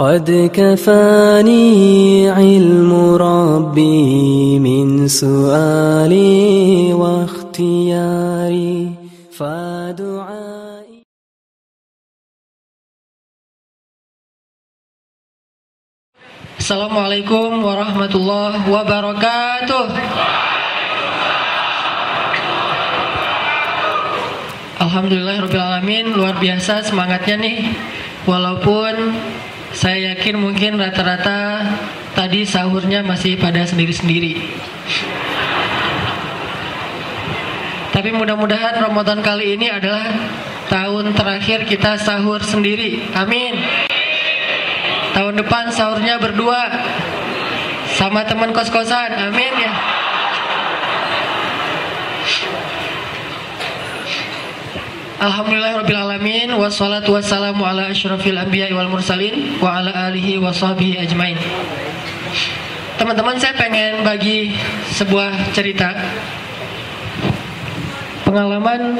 قد كفاني علم ربي من سؤالي واختياري فدعائي Assalamualaikum warahmatullahi wabarakatuh. Alhamdulillahirrahmanirrahim Luar biasa semangatnya nih Walaupun saya yakin mungkin rata-rata Tadi sahurnya masih pada sendiri-sendiri. Tapi mudah-mudahan Ramadan kali ini adalah Tahun terakhir kita sahur sendiri. Amin. Tahun depan sahurnya berdua Sama teman kos-kosan. Amin ya Alhamdulillahirrabbilalamin Wassalatu wassalamu ala ashrafil anbiya wal mursalin Wa ala alihi wa ajmain. Teman-teman saya pengen bagi sebuah cerita. Pengalaman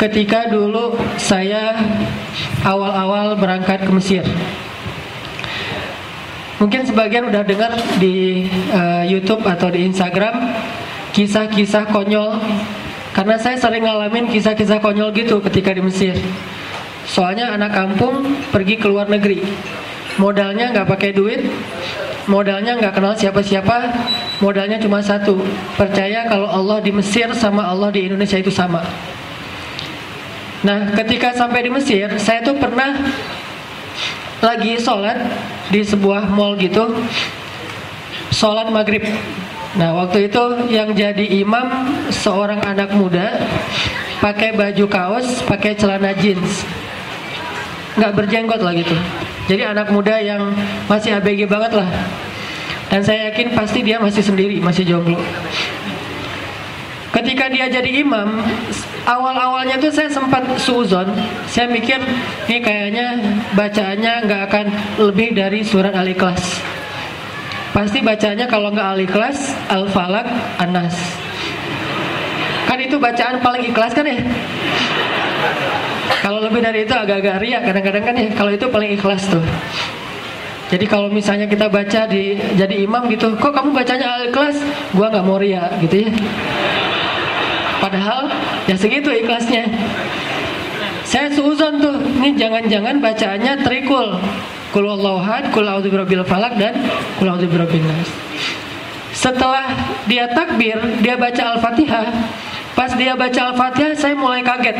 ketika dulu saya awal-awal berangkat ke Mesir. Mungkin sebagian udah dengar di uh, YouTube atau di Instagram Kisah-kisah konyol karena saya sering ngalamin kisah-kisah konyol gitu ketika di Mesir. Soalnya anak kampung pergi ke luar negeri, modalnya nggak pakai duit, modalnya nggak kenal siapa-siapa, modalnya cuma satu, percaya kalau Allah di Mesir sama Allah di Indonesia itu sama. Nah, ketika sampai di Mesir, saya tuh pernah lagi sholat di sebuah mall gitu, sholat maghrib Nah waktu itu yang jadi imam seorang anak muda pakai baju kaos, pakai celana jeans, nggak berjenggot lah gitu. Jadi anak muda yang masih ABG banget lah. Dan saya yakin pasti dia masih sendiri, masih jomblo. Ketika dia jadi imam, awal-awalnya tuh saya sempat suzon. Saya mikir, ini kayaknya bacaannya nggak akan lebih dari surat Al-Ikhlas. Pasti bacanya kalau nggak al-ikhlas, al-falak, anas. Kan itu bacaan paling ikhlas kan ya? Kalau lebih dari itu agak-agak ria kadang-kadang kan ya. Kalau itu paling ikhlas tuh. Jadi kalau misalnya kita baca di jadi imam gitu, kok kamu bacanya al-ikhlas? Gua nggak mau ria gitu ya. Padahal ya segitu ikhlasnya. Saya suuzon tuh, ini jangan-jangan bacaannya trikul. Kul ahad, kul falak dan kul a'udzu nas. Setelah dia takbir, dia baca Al-Fatihah. Pas dia baca Al-Fatihah, saya mulai kaget.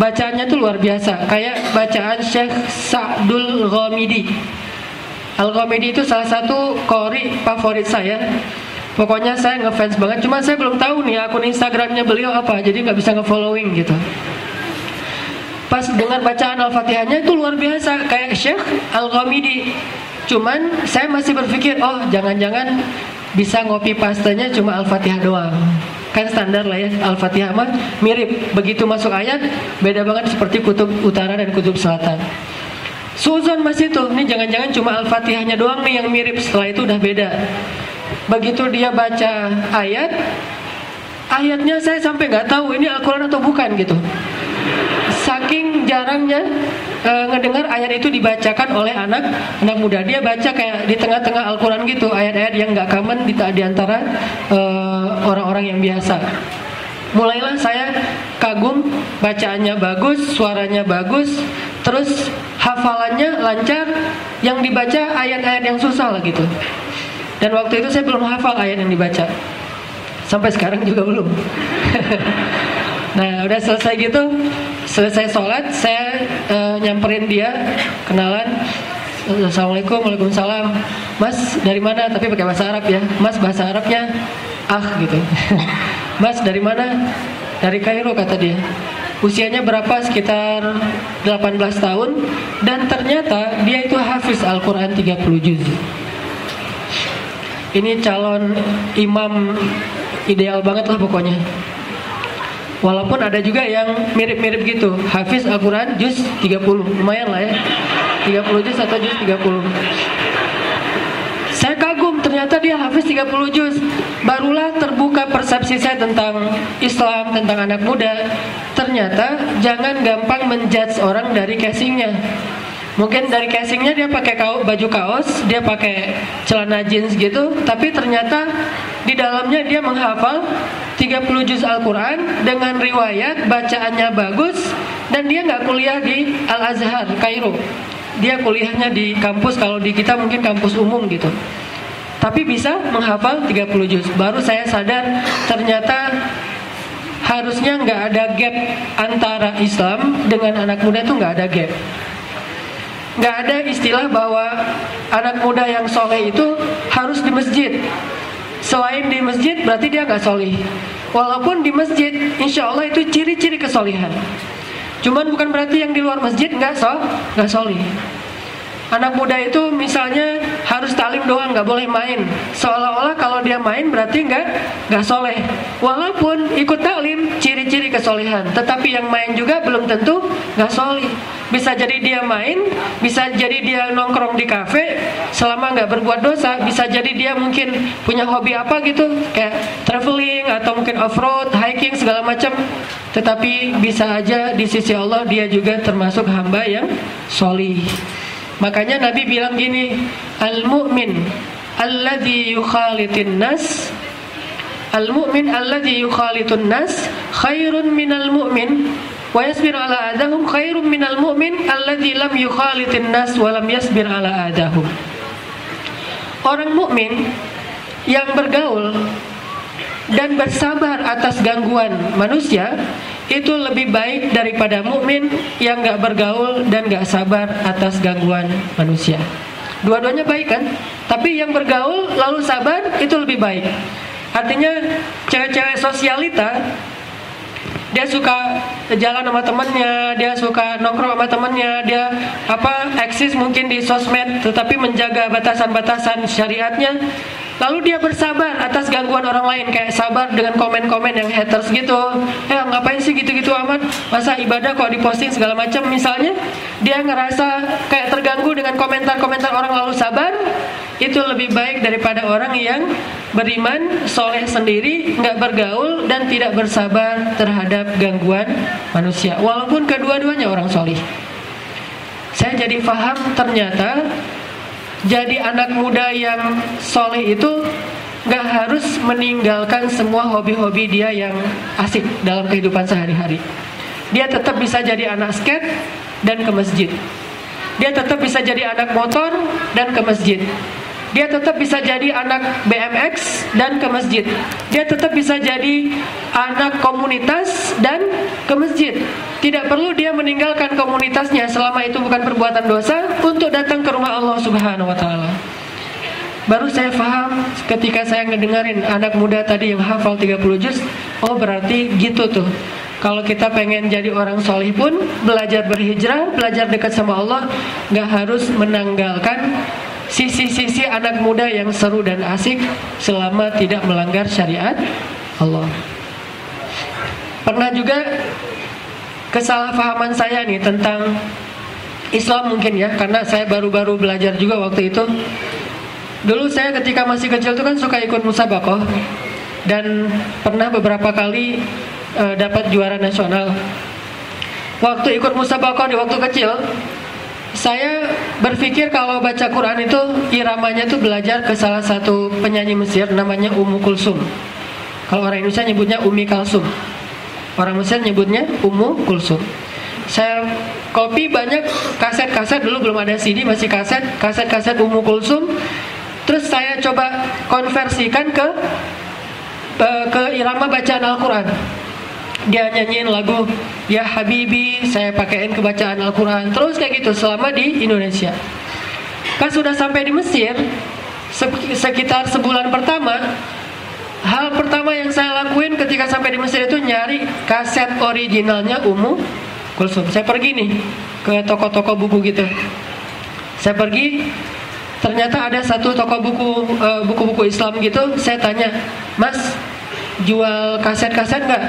Bacaannya tuh luar biasa, kayak bacaan Syekh Sa'dul Ghamidi. Al-Ghamidi itu salah satu kori favorit saya. Pokoknya saya ngefans banget, cuma saya belum tahu nih akun Instagramnya beliau apa, jadi nggak bisa ngefollowing gitu pas dengan bacaan Al-Fatihahnya itu luar biasa kayak Syekh Al-Ghamidi. Cuman saya masih berpikir, oh jangan-jangan bisa ngopi pastanya cuma Al-Fatihah doang. Kan standar lah ya, Al-Fatihah mah mirip. Begitu masuk ayat, beda banget seperti kutub utara dan kutub selatan. Suzon masih tuh, ini jangan-jangan cuma Al-Fatihahnya doang nih yang mirip, setelah itu udah beda. Begitu dia baca ayat, ayatnya saya sampai nggak tahu ini Al-Quran atau bukan gitu saking jarangnya e, ngedengar ayat itu dibacakan oleh anak anak muda. Dia baca kayak di tengah-tengah Al-Quran gitu ayat-ayat yang nggak common di, di antara eh, orang-orang yang biasa. Mulailah saya kagum bacaannya bagus suaranya bagus terus hafalannya lancar yang dibaca ayat-ayat yang susah lah gitu. Dan waktu itu saya belum hafal ayat yang dibaca. Sampai sekarang juga belum. Nah udah selesai gitu selesai sholat saya uh, nyamperin dia kenalan. Assalamualaikum Waalaikumsalam. Mas dari mana? Tapi pakai bahasa Arab ya. Mas bahasa Arabnya ah gitu. Mas dari mana? Dari Kairo kata dia. Usianya berapa? Sekitar 18 tahun. Dan ternyata dia itu hafiz Al-Quran 30 juz. Ini calon imam ideal banget lah pokoknya Walaupun ada juga yang mirip-mirip gitu. Hafiz Al-Quran juz 30 Lumayan lah ya. 30 juz atau juz 30 Saya kagum ternyata dia hafiz 30 juz. Barulah terbuka persepsi saya tentang Islam Tentang anak muda. Ternyata jangan gampang menjudge orang dari casingnya Mungkin dari casingnya dia pakai kaos, baju kaos, dia pakai celana jeans gitu, tapi ternyata di dalamnya dia menghafal 30 juz Al-Quran dengan riwayat bacaannya bagus dan dia nggak kuliah di Al Azhar Kairo. Dia kuliahnya di kampus kalau di kita mungkin kampus umum gitu. Tapi bisa menghafal 30 juz. Baru saya sadar ternyata harusnya nggak ada gap antara Islam dengan anak muda itu nggak ada gap nggak ada istilah bahwa anak muda yang soleh itu harus di masjid. Selain di masjid berarti dia nggak soleh. Walaupun di masjid, insya Allah itu ciri-ciri kesolehan. Cuman bukan berarti yang di luar masjid nggak so, nggak soleh. Anak muda itu misalnya harus talim doang, nggak boleh main. Seolah-olah kalau dia main berarti nggak nggak soleh. Walaupun ikut talim, ciri-ciri kesolehan. Tetapi yang main juga belum tentu nggak soleh. Bisa jadi dia main, bisa jadi dia nongkrong di kafe selama nggak berbuat dosa. Bisa jadi dia mungkin punya hobi apa gitu, kayak traveling atau mungkin off road, hiking segala macam. Tetapi bisa aja di sisi Allah dia juga termasuk hamba yang solih. Makanya Nabi bilang gini, al-mu'min alladhi yukhalitin nas al-mu'min alladhi yukhalitun nas khairun minal mu'min wa yasbir ala adahum khairun minal mu'min alladhi lam yukhalitin nas wa lam yasbir ala adahum. Orang mukmin yang bergaul dan bersabar atas gangguan manusia itu lebih baik daripada mukmin yang gak bergaul dan gak sabar atas gangguan manusia. Dua-duanya baik kan? Tapi yang bergaul lalu sabar itu lebih baik. Artinya cewek-cewek sosialita dia suka jalan sama temennya, dia suka nongkrong sama temennya, dia apa eksis mungkin di sosmed, tetapi menjaga batasan-batasan syariatnya. Lalu dia bersabar atas gangguan orang lain kayak sabar dengan komen-komen yang haters gitu. Ya ngapain sih gitu-gitu amat? Masa ibadah kok diposting segala macam misalnya dia ngerasa kayak terganggu dengan komentar-komentar orang lalu sabar itu lebih baik daripada orang yang beriman, soleh sendiri, nggak bergaul dan tidak bersabar terhadap gangguan manusia. Walaupun kedua-duanya orang soleh. Saya jadi paham ternyata jadi anak muda yang soleh itu nggak harus meninggalkan semua hobi-hobi dia yang asik dalam kehidupan sehari-hari. Dia tetap bisa jadi anak skate dan ke masjid. Dia tetap bisa jadi anak motor dan ke masjid. Dia tetap bisa jadi anak BMX dan ke masjid. Dia tetap bisa jadi anak komunitas dan ke masjid. Tidak perlu dia meninggalkan komunitasnya selama itu bukan perbuatan dosa untuk datang ke rumah Allah Subhanahu wa taala. Baru saya paham ketika saya ngedengerin anak muda tadi yang hafal 30 juz, oh berarti gitu tuh. Kalau kita pengen jadi orang solih pun belajar berhijrah, belajar dekat sama Allah, nggak harus menanggalkan sisi-sisi anak muda yang seru dan asik selama tidak melanggar syariat Allah. Pernah juga kesalahpahaman saya nih tentang Islam mungkin ya karena saya baru-baru belajar juga waktu itu. Dulu saya ketika masih kecil itu kan suka ikut musabakoh dan pernah beberapa kali uh, dapat juara nasional. Waktu ikut musabakoh di waktu kecil, saya berpikir kalau baca Quran itu iramanya itu belajar ke salah satu penyanyi Mesir namanya Ummu Kulsum. Kalau orang Indonesia nyebutnya Umi Kalsum. Orang Mesir nyebutnya Ummu Kulsum. Saya kopi banyak kaset-kaset dulu belum ada CD masih kaset, kaset-kaset Ummu Kulsum. Terus saya coba konversikan ke eh, ke irama bacaan Al-Qur'an dia nyanyiin lagu Ya Habibi saya pakaiin kebacaan Al-Quran. Terus kayak gitu selama di Indonesia. Kan sudah sampai di Mesir sekitar sebulan pertama hal pertama yang saya lakuin ketika sampai di Mesir itu nyari kaset originalnya Ummu Kulsum. Saya pergi nih ke toko-toko buku gitu. Saya pergi ternyata ada satu toko buku eh, buku-buku Islam gitu. Saya tanya mas jual kaset-kaset nggak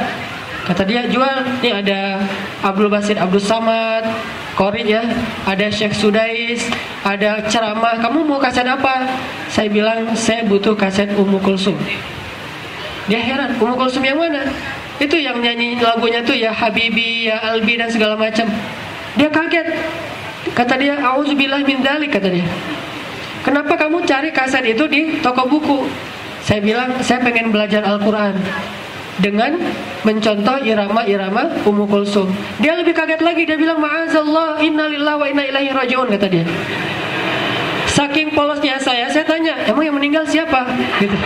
Kata dia jual, nih ada Abdul Basit Abdul Samad, Korin ya, ada Syekh Sudais, ada ceramah. Kamu mau kaset apa? Saya bilang saya butuh kaset Ummu Kulsum. Dia heran, Ummu Kulsum yang mana? Itu yang nyanyi lagunya tuh ya Habibi, ya Albi dan segala macam. Dia kaget. Kata dia, Auzubillah min dalik kata dia. Kenapa kamu cari kaset itu di toko buku? Saya bilang, saya pengen belajar Al-Quran dengan mencontoh irama-irama Ummu Kulsum. Dia lebih kaget lagi, dia bilang, Ma'azallah, innalillah wa inna ilahi rajiun, kata dia. Saking polosnya saya, saya tanya, emang yang meninggal siapa? Gitu.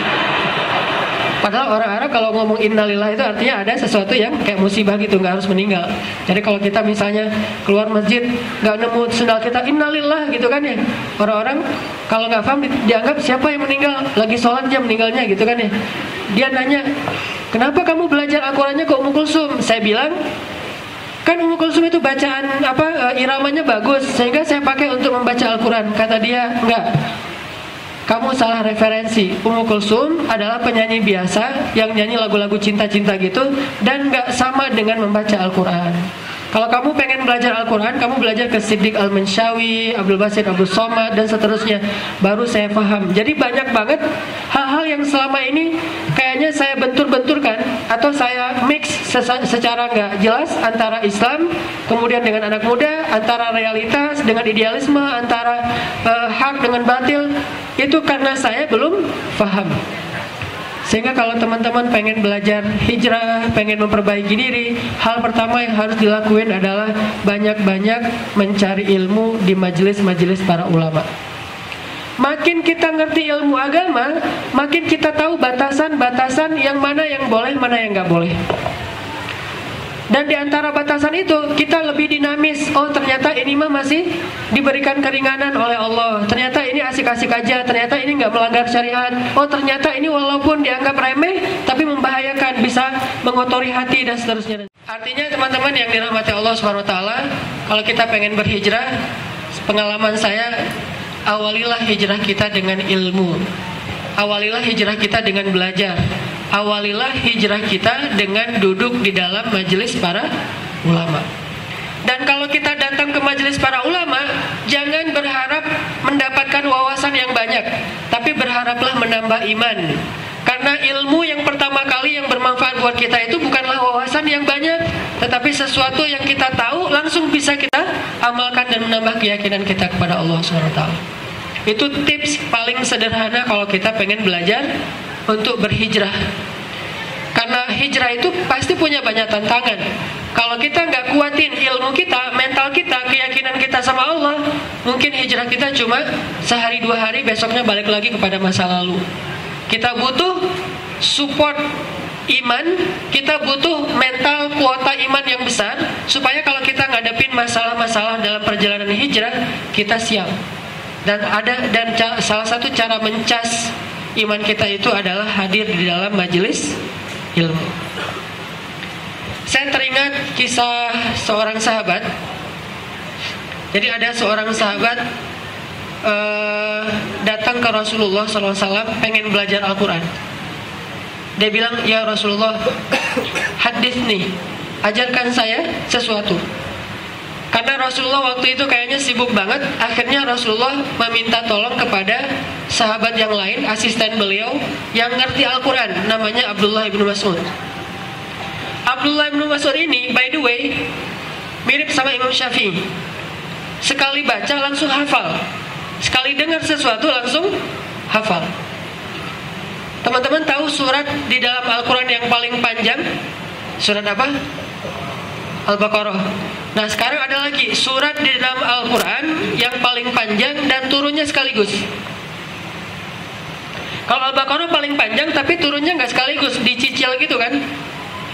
Padahal orang Arab kalau ngomong innalillah itu artinya ada sesuatu yang kayak musibah gitu, nggak harus meninggal. Jadi kalau kita misalnya keluar masjid nggak nemu sendal kita innalillah gitu kan ya. Orang-orang kalau nggak paham dianggap siapa yang meninggal, lagi sholat dia meninggalnya gitu kan ya. Dia nanya, kenapa kamu belajar Al-Qurannya ke Ummu Kulsum? Saya bilang, kan Ummu Kulsum itu bacaan apa eh, iramanya bagus sehingga saya pakai untuk membaca Al-Quran. Kata dia, enggak kamu salah referensi. Ummu Kulsum adalah penyanyi biasa yang nyanyi lagu-lagu cinta-cinta gitu dan nggak sama dengan membaca Al-Quran. Kalau kamu pengen belajar Al-Quran, kamu belajar ke Siddiq Al-Manshawi, Abdul Basit Abdul Somad, dan seterusnya. Baru saya paham. Jadi banyak banget hal-hal yang selama ini kayaknya saya bentur-benturkan atau saya mix secara nggak jelas antara Islam, kemudian dengan anak muda, antara realitas dengan idealisme, antara uh, hak dengan batil. Itu karena saya belum paham. Sehingga kalau teman-teman pengen belajar hijrah, pengen memperbaiki diri, hal pertama yang harus dilakuin adalah banyak-banyak mencari ilmu di majelis-majelis para ulama. Makin kita ngerti ilmu agama, makin kita tahu batasan-batasan yang mana yang boleh, mana yang nggak boleh. Dan di antara batasan itu kita lebih dinamis. Oh ternyata ini mah masih diberikan keringanan oleh Allah. Ternyata ini asik-asik aja. Ternyata ini nggak melanggar syariat. Oh ternyata ini walaupun dianggap remeh, tapi membahayakan, bisa mengotori hati dan seterusnya. Artinya teman-teman yang dirahmati Allah Taala, kalau kita pengen berhijrah, pengalaman saya awalilah hijrah kita dengan ilmu. Awalilah hijrah kita dengan belajar awalilah hijrah kita dengan duduk di dalam majelis para ulama. Dan kalau kita datang ke majelis para ulama, jangan berharap mendapatkan wawasan yang banyak, tapi berharaplah menambah iman. Karena ilmu yang pertama kali yang bermanfaat buat kita itu bukanlah wawasan yang banyak, tetapi sesuatu yang kita tahu langsung bisa kita amalkan dan menambah keyakinan kita kepada Allah SWT. Itu tips paling sederhana kalau kita pengen belajar untuk berhijrah. Karena hijrah itu pasti punya banyak tantangan. Kalau kita nggak kuatin ilmu kita, mental kita, keyakinan kita sama Allah, mungkin hijrah kita cuma sehari dua hari, besoknya balik lagi kepada masa lalu. Kita butuh support iman, kita butuh mental kuota iman yang besar supaya kalau kita ngadepin masalah-masalah dalam perjalanan hijrah, kita siap. Dan ada dan salah satu cara mencas iman kita itu adalah hadir di dalam majelis ilmu. Saya teringat kisah seorang sahabat. Jadi ada seorang sahabat uh, datang ke Rasulullah SAW pengen belajar Al-Quran. Dia bilang, ya Rasulullah, hadis nih, ajarkan saya sesuatu. Karena Rasulullah waktu itu kayaknya sibuk banget, akhirnya Rasulullah meminta tolong kepada sahabat yang lain, asisten beliau yang ngerti Al-Quran, namanya Abdullah ibnu Mas'ud. Abdullah ibnu Mas'ud ini, by the way, mirip sama Imam Syafi'i. Sekali baca langsung hafal, sekali dengar sesuatu langsung hafal. Teman-teman tahu surat di dalam Al-Quran yang paling panjang? Surat apa? Al-Baqarah. Nah sekarang ada lagi surat di dalam Al-Quran yang paling panjang dan turunnya sekaligus. Kalau Al-Baqarah paling panjang tapi turunnya nggak sekaligus, dicicil gitu kan.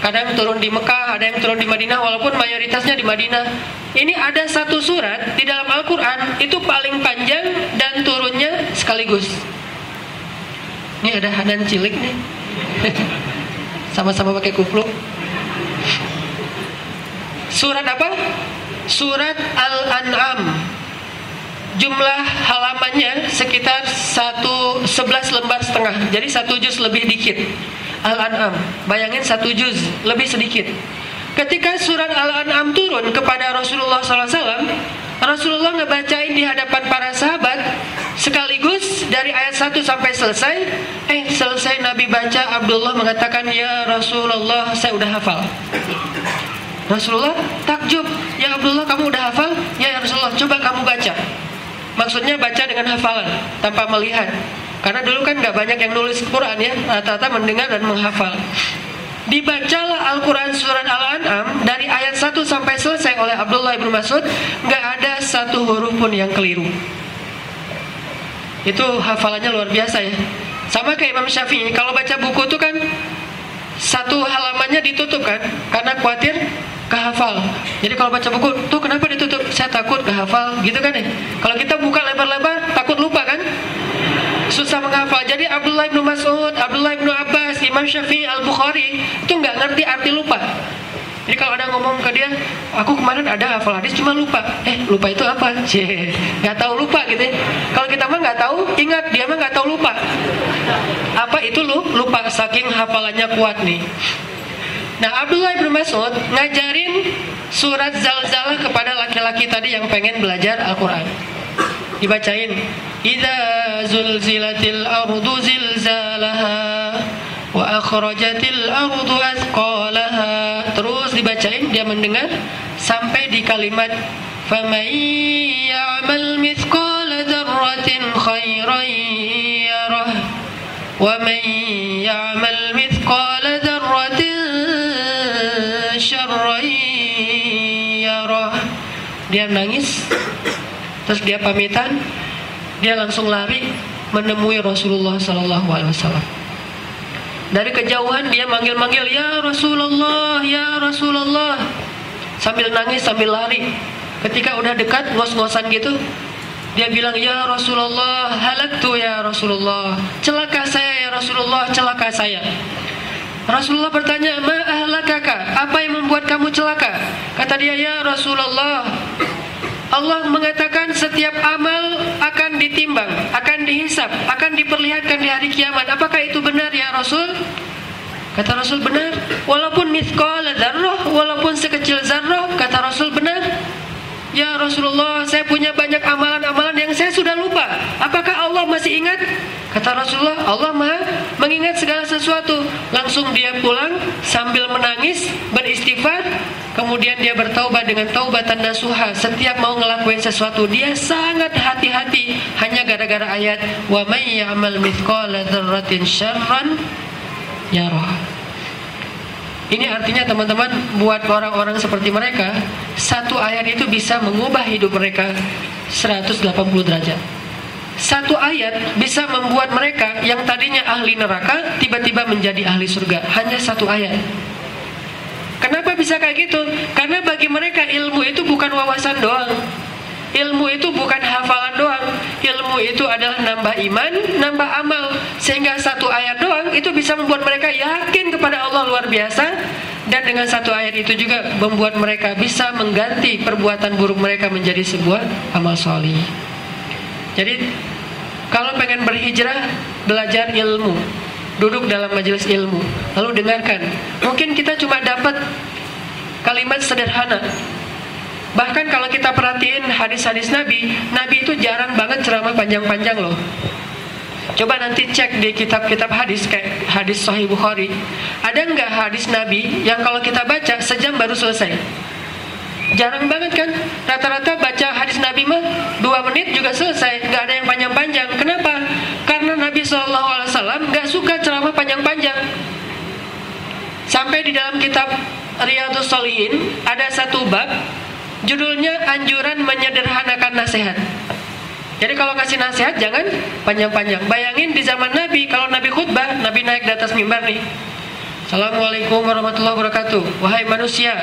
Kadang turun di Mekah, ada yang turun di Madinah walaupun mayoritasnya di Madinah. Ini ada satu surat di dalam Al-Quran itu paling panjang dan turunnya sekaligus. Ini ada Hanan cilik nih. Sama-sama pakai kupluk. Surat apa? Surat Al-An'am. Jumlah halamannya sekitar satu sebelas lembar setengah. Jadi satu juz lebih dikit. Al-An'am. Bayangin satu juz lebih sedikit. Ketika surat Al-An'am turun kepada Rasulullah SAW, Rasulullah ngebacain di hadapan para sahabat sekaligus dari ayat 1 sampai selesai. Eh selesai Nabi baca Abdullah mengatakan ya Rasulullah saya udah hafal. Rasulullah takjub, ya Abdullah kamu udah hafal? Ya, ya Rasulullah coba kamu baca. Maksudnya baca dengan hafalan Tanpa melihat. Karena dulu kan nggak banyak yang nulis Quran ya Rata-rata mendengar dan menghafal. Dibacalah Al-Quran surat Al-An'am Dari ayat 1 sampai selesai oleh Abdullah bin Mas'ud nggak ada satu huruf pun yang keliru. Itu hafalannya luar biasa ya. Sama kayak Imam Syafi'i Kalau baca buku itu kan Satu halamannya ditutup kan Karena khawatir kehafal. Jadi kalau baca buku, tuh kenapa ditutup? Saya takut kehafal, gitu kan ya? Kalau kita buka lebar-lebar, takut lupa kan? Susah menghafal. Jadi Abdullah bin Mas'ud, Abdullah bin Abbas, Imam Syafi'i, Al Bukhari itu nggak ngerti arti lupa. Jadi kalau ada ngomong ke dia, aku kemarin ada hafal hadis cuma lupa. Eh lupa itu apa? Cie, nggak tahu lupa gitu. Ya. Kalau kita mah nggak tahu, ingat dia mah nggak tahu lupa. Apa itu lu? Lupa saking hafalannya kuat nih. Nah Abdullah bin Mas'ud ngajarin surat Zalzalah kepada laki-laki tadi yang pengen belajar Al-Quran. Dibacain. Iza zulzilatil ardu zilzalaha wa akhrajatil ardu azqalaha Terus dibacain dia mendengar sampai di kalimat فَمَنْ يَعْمَلْ مِثْقَالَ ذَرَّةٍ خَيْرًا يَرَهُ وَمَنْ يَعْمَلْ مِثْقَالَ ذَرَّةٍ dia nangis terus dia pamitan dia langsung lari menemui Rasulullah Sallallahu Alaihi Wasallam dari kejauhan dia manggil-manggil ya Rasulullah ya Rasulullah. Sambil nangis sambil lari. Ketika udah dekat ngos-ngosan gitu dia bilang ya Rasulullah halak tuh ya Rasulullah. Celaka saya ya Rasulullah celaka saya. Rasulullah bertanya, "Ma ahlakaka? Apa yang membuat kamu celaka?" Kata dia, "Ya Rasulullah, Allah mengatakan setiap amal akan ditimbang, akan dihisap, akan diperlihatkan di hari kiamat. Apakah itu benar ya Rasul?" Kata Rasul benar. Walaupun mithqal dzarrah, walaupun sekecil zarrah, kata Rasul benar. Ya Rasulullah, saya punya banyak amalan-amalan yang saya sudah lupa. Apakah Allah masih ingat? Kata Rasulullah, Allah maha mengingat segala sesuatu. Langsung dia pulang sambil menangis, beristighfar. Kemudian dia bertaubat dengan taubatan nasuha. Setiap mau ngelakuin sesuatu, dia sangat hati-hati. Hanya gara-gara ayat, Wa may ya'mal mithqala dzarratin syarran yarah. Ini artinya teman-teman buat orang-orang seperti mereka Satu ayat itu bisa mengubah hidup mereka 180 derajat. Satu ayat bisa membuat mereka yang tadinya ahli neraka Tiba-tiba menjadi ahli surga. Hanya satu ayat. Kenapa bisa kayak gitu? Karena bagi mereka ilmu itu bukan wawasan doang Ilmu itu bukan hafalan doang. Ilmu itu adalah nambah iman, nambah amal. Sehingga satu ayat doang itu bisa membuat mereka yakin kepada Allah luar biasa. Dan dengan satu ayat itu juga membuat mereka bisa mengganti perbuatan buruk mereka menjadi sebuah amal solih Jadi kalau pengen berhijrah, belajar ilmu. Duduk dalam majelis ilmu. Lalu dengarkan. Mungkin kita cuma dapat kalimat sederhana Bahkan kalau kita perhatiin hadis-hadis Nabi, Nabi itu jarang banget ceramah panjang-panjang loh. Coba nanti cek di kitab-kitab hadis kayak hadis Sahih Bukhari. Ada nggak hadis Nabi yang kalau kita baca sejam baru selesai? Jarang banget kan? Rata-rata baca hadis Nabi mah dua menit juga selesai, nggak ada yang panjang-panjang. Kenapa? Karena Nabi Shallallahu Alaihi Wasallam nggak suka ceramah panjang-panjang. Sampai di dalam kitab Riyadus Solihin ada satu bab Judulnya anjuran menyederhanakan nasihat. Jadi kalau kasih nasihat jangan panjang-panjang. Bayangin di zaman Nabi kalau Nabi khutbah, Nabi naik di atas mimbar nih. Assalamualaikum warahmatullahi wabarakatuh. Wahai manusia,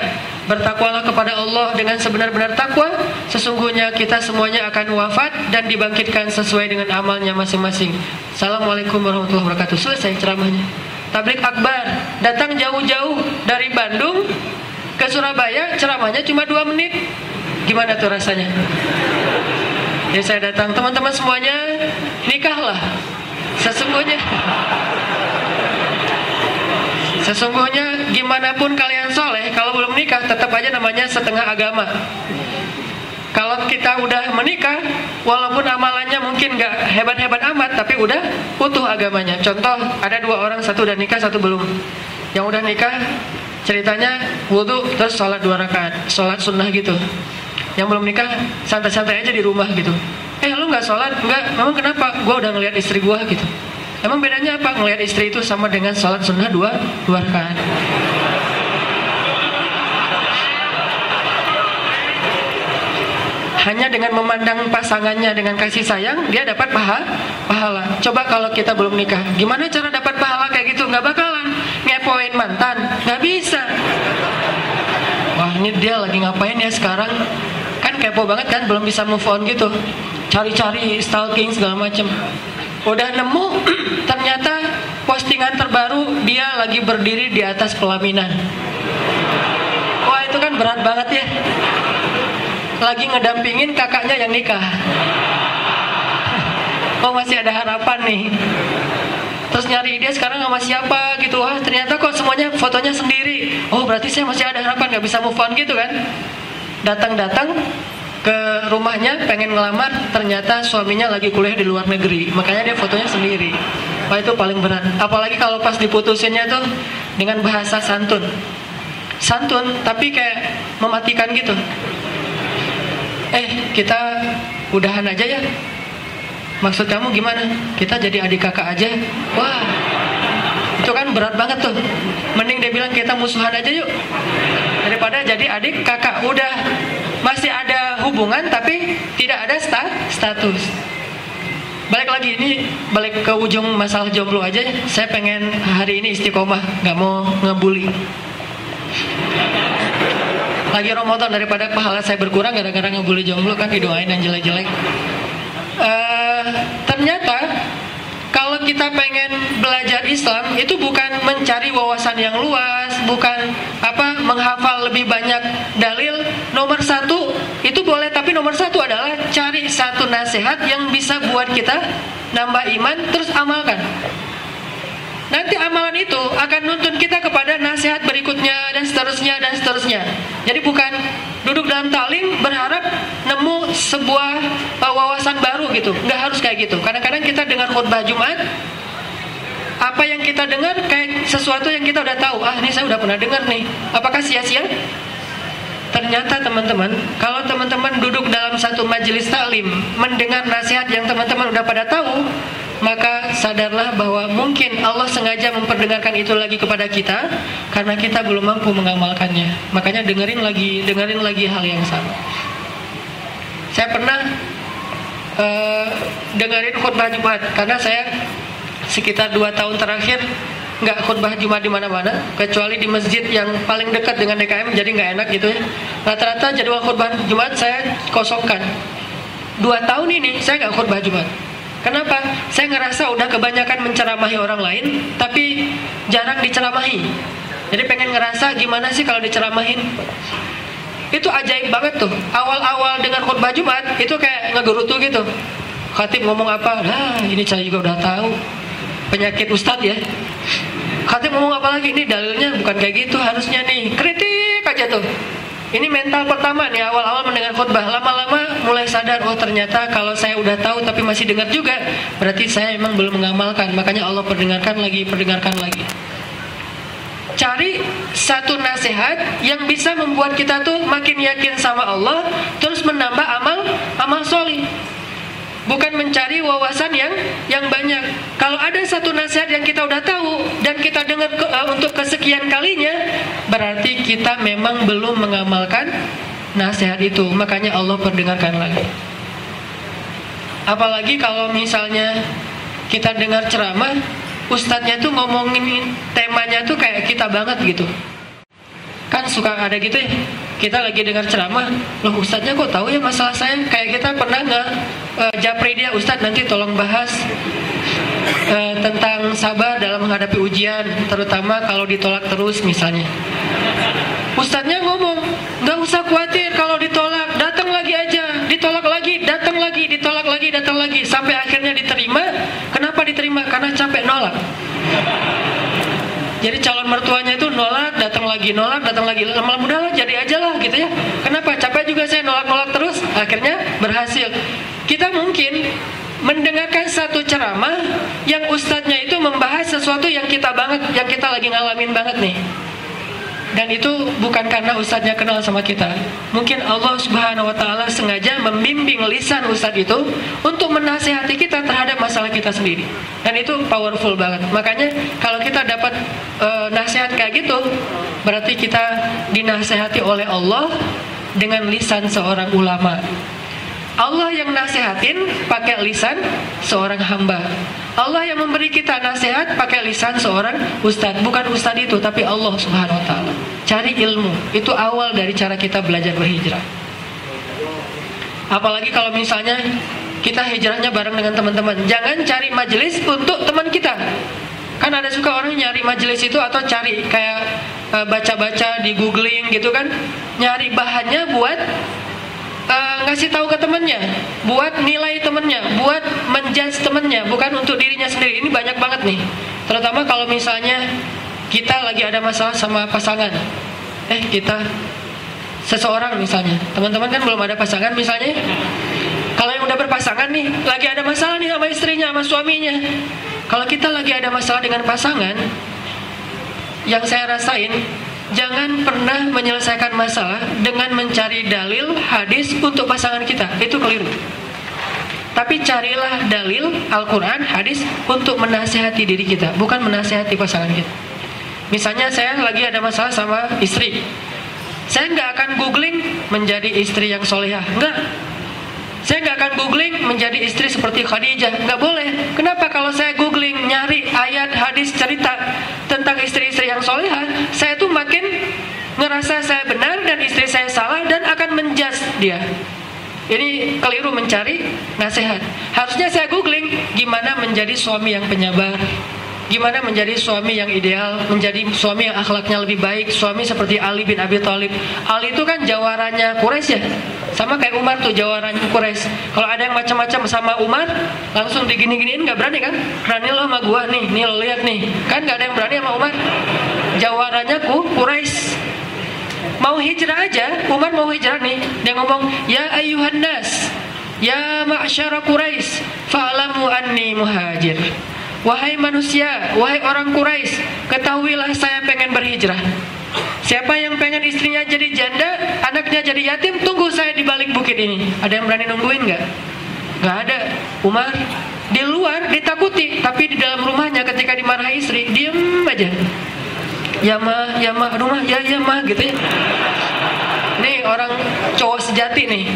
bertakwalah kepada Allah dengan sebenar-benar takwa. Sesungguhnya kita semuanya akan wafat dan dibangkitkan sesuai dengan amalnya masing-masing. Assalamualaikum warahmatullahi wabarakatuh. Selesai ceramahnya. Tablik akbar datang jauh-jauh dari Bandung ke Surabaya ceramahnya cuma dua menit. Gimana tuh rasanya? Jadi saya datang. Teman-teman semuanya nikahlah. Sesungguhnya. Sesungguhnya gimana pun kalian soleh kalau belum nikah tetap aja namanya setengah agama. Kalau kita udah menikah walaupun amalannya mungkin gak hebat-hebat amat tapi udah utuh agamanya. Contoh ada dua orang satu udah nikah satu belum. Yang udah nikah ceritanya wudhu terus sholat dua rakaat sholat sunnah gitu. Yang belum nikah santai-santai aja di rumah gitu. Eh lu nggak sholat? Nggak. Memang kenapa? Gue udah ngeliat istri gue gitu. Emang bedanya apa ngeliat istri itu sama dengan sholat sunnah dua dua rakaat? Hanya dengan memandang pasangannya dengan kasih sayang dia dapat paha, pahala. Coba kalau kita belum nikah gimana cara dapat pahala kayak gitu? Nggak bakalan. Ngepoin mantan. Nggak bisa ini dia lagi ngapain ya sekarang? Kan kepo banget kan belum bisa move on gitu. Cari-cari stalking segala macem. Udah nemu ternyata postingan terbaru dia lagi berdiri di atas pelaminan. Wah itu kan berat banget ya. Lagi ngedampingin kakaknya yang nikah. Oh masih ada harapan nih. Terus nyari dia sekarang sama siapa gitu. Wah ternyata kok semuanya fotonya sendiri. Oh berarti saya masih ada harapan nggak bisa move on gitu kan. Datang-datang ke rumahnya pengen ngelamar ternyata suaminya lagi kuliah di luar negeri makanya dia fotonya sendiri Wah itu paling berat apalagi kalau pas diputusinnya tuh dengan bahasa santun santun tapi kayak mematikan gitu eh kita udahan aja ya maksud kamu gimana? Kita jadi adik kakak aja. Wah itu kan berat banget tuh. Mending dia bilang kita musuhan aja yuk. Daripada jadi adik kakak udah masih ada hubungan tapi tidak ada sta status. Balik lagi ini balik ke ujung masalah jomblo aja. Saya pengen hari ini istiqomah nggak mau ngebully. Lagi Ramadan daripada pahala saya berkurang gara-gara ngebully jomblo kan didoain yang jelek-jelek. Uh, ternyata kalau kita pengen belajar Islam itu bukan mencari wawasan yang luas, bukan apa menghafal lebih banyak dalil. Nomor satu itu boleh, tapi nomor satu adalah cari satu nasihat yang bisa buat kita nambah iman terus amalkan. Nanti amalan itu akan nuntun kita kepada nasihat berikutnya dan seterusnya dan seterusnya. Jadi bukan duduk dalam talim berharap nemu sebuah uh, wawasan baru gitu. Nggak harus kayak gitu. Kadang-kadang kita dengar khutbah Jumat, apa yang kita dengar kayak sesuatu yang kita udah tahu. Ah, ini saya udah pernah dengar nih. Apakah sia-sia? Ternyata teman-teman, kalau teman-teman duduk dalam satu majelis taklim, mendengar nasihat yang teman-teman udah pada tahu, maka sadarlah bahwa mungkin Allah sengaja memperdengarkan itu lagi kepada kita karena kita belum mampu mengamalkannya. Makanya dengerin lagi, dengerin lagi hal yang sama. Saya pernah uh, dengerin khutbah Jumat karena saya sekitar dua tahun terakhir nggak khutbah Jumat di mana-mana kecuali di masjid yang paling dekat dengan DKM jadi nggak enak gitu ya. Rata-rata jadwal khutbah Jumat saya kosongkan. Dua tahun ini saya nggak khutbah Jumat Kenapa? Saya ngerasa udah kebanyakan menceramahi orang lain, tapi jarang diceramahi. Jadi pengen ngerasa gimana sih kalau diceramahin? Itu ajaib banget tuh. Awal-awal dengan khutbah Jumat itu kayak ngegerutu gitu. Khatib ngomong apa? Nah, ini saya juga udah tahu. Penyakit ustadz ya. Khatib ngomong apa lagi? Ini dalilnya bukan kayak gitu harusnya nih. Kritik aja tuh. Ini mental pertama nih awal-awal mendengar khutbah Lama-lama mulai sadar Oh ternyata kalau saya udah tahu tapi masih dengar juga Berarti saya emang belum mengamalkan Makanya Allah perdengarkan lagi, perdengarkan lagi Cari satu nasihat yang bisa membuat kita tuh makin yakin sama Allah Terus menambah amal, amal soli bukan mencari wawasan yang yang banyak. Kalau ada satu nasihat yang kita udah tahu dan kita dengar ke, uh, untuk kesekian kalinya, berarti kita memang belum mengamalkan nasihat itu. Makanya Allah perdengarkan lagi. Apalagi kalau misalnya kita dengar ceramah, ustadznya tuh ngomongin temanya tuh kayak kita banget gitu. Kan suka ada gitu ya. Kita lagi dengar ceramah, loh ustadznya kok tahu ya masalah saya? Kayak kita pernah nggak uh, japri dia, ustadz nanti tolong bahas uh, tentang sabar dalam menghadapi ujian, terutama kalau ditolak terus misalnya. Ustadznya ngomong, nggak usah khawatir kalau ditolak, datang lagi aja, ditolak lagi, datang lagi, ditolak lagi, datang lagi, sampai akhirnya diterima. Kenapa diterima? Karena capek nolak. Jadi calon mertuanya itu nolak, lagi, nolak, datang lagi. Lama-lama udahlah jadi aja lah gitu ya. Kenapa? Capek juga saya nolak-nolak terus, akhirnya berhasil. Kita mungkin mendengarkan satu ceramah yang ustadznya itu membahas sesuatu yang kita banget, yang kita lagi ngalamin banget nih. Dan itu bukan karena ustadznya kenal sama kita. Mungkin Allah Subhanahu wa taala sengaja membimbing lisan ustadz itu untuk menasehati kita terhadap masalah kita sendiri. Dan itu powerful banget. Makanya kalau kita dapat uh, nasihat kayak gitu, berarti kita dinasehati oleh Allah dengan lisan seorang ulama. Allah yang nasihatin pakai lisan seorang hamba. Allah yang memberi kita nasihat pakai lisan seorang ustadz. Bukan ustadz itu, tapi Allah subhanahu wa ta'ala. Cari ilmu. Itu awal dari cara kita belajar berhijrah. Apalagi kalau misalnya kita hijrahnya bareng dengan teman-teman. Jangan cari majelis untuk teman kita. Kan ada suka orang nyari majelis itu atau cari kayak eh, baca-baca di googling gitu kan. Nyari bahannya buat uh, ngasih tahu ke temennya, buat nilai temennya, buat menjudge temennya, bukan untuk dirinya sendiri. Ini banyak banget nih. Terutama kalau misalnya kita lagi ada masalah sama pasangan. Eh, kita seseorang misalnya. Teman-teman kan belum ada pasangan misalnya. Kalau yang udah berpasangan nih, lagi ada masalah nih sama istrinya, sama suaminya. Kalau kita lagi ada masalah dengan pasangan, yang saya rasain Jangan pernah menyelesaikan masalah dengan mencari dalil hadis untuk pasangan kita. Itu keliru. Tapi carilah dalil Al-Quran, hadis untuk menasehati diri kita, bukan menasehati pasangan kita. Misalnya saya lagi ada masalah sama istri. Saya nggak akan googling menjadi istri yang solehah. Nggak. Saya nggak akan googling menjadi istri seperti Khadijah. Nggak boleh. Kenapa kalau saya googling nyari ayat hadis cerita tentang istri-istri yang solehah, saya tuh makin ngerasa saya benar dan istri saya salah dan akan menjas dia. Ini keliru mencari nasihat. Harusnya saya googling gimana menjadi suami yang penyabar, Gimana menjadi suami yang ideal, menjadi suami yang akhlaknya lebih baik, suami seperti Ali bin Abi Thalib. Ali itu kan jawarannya Quraisy ya. Sama kayak Umar tuh jawarannya Quraisy. Kalau ada yang macam-macam sama Umar, langsung digini-giniin nggak berani kan? Berani lo sama gua nih, nih lo lihat nih. Kan nggak ada yang berani sama Umar. Jawarannya ku Quraisy. Mau hijrah aja, Umar mau hijrah nih. Dia ngomong, "Ya ayuhan nas, ya ma'syara Quraisy, fa'lamu anni muhajir." Wahai manusia, wahai orang Quraisy, ketahuilah saya pengen berhijrah. Siapa yang pengen istrinya jadi janda, anaknya jadi yatim, tunggu saya di balik bukit ini. Ada yang berani nungguin nggak? Nggak ada. Umar di luar ditakuti, tapi di dalam rumahnya ketika dimarahi istri, diem aja. Ya mah, ya mah, rumah, ya ya mah gitu ya. Nih orang cowok sejati nih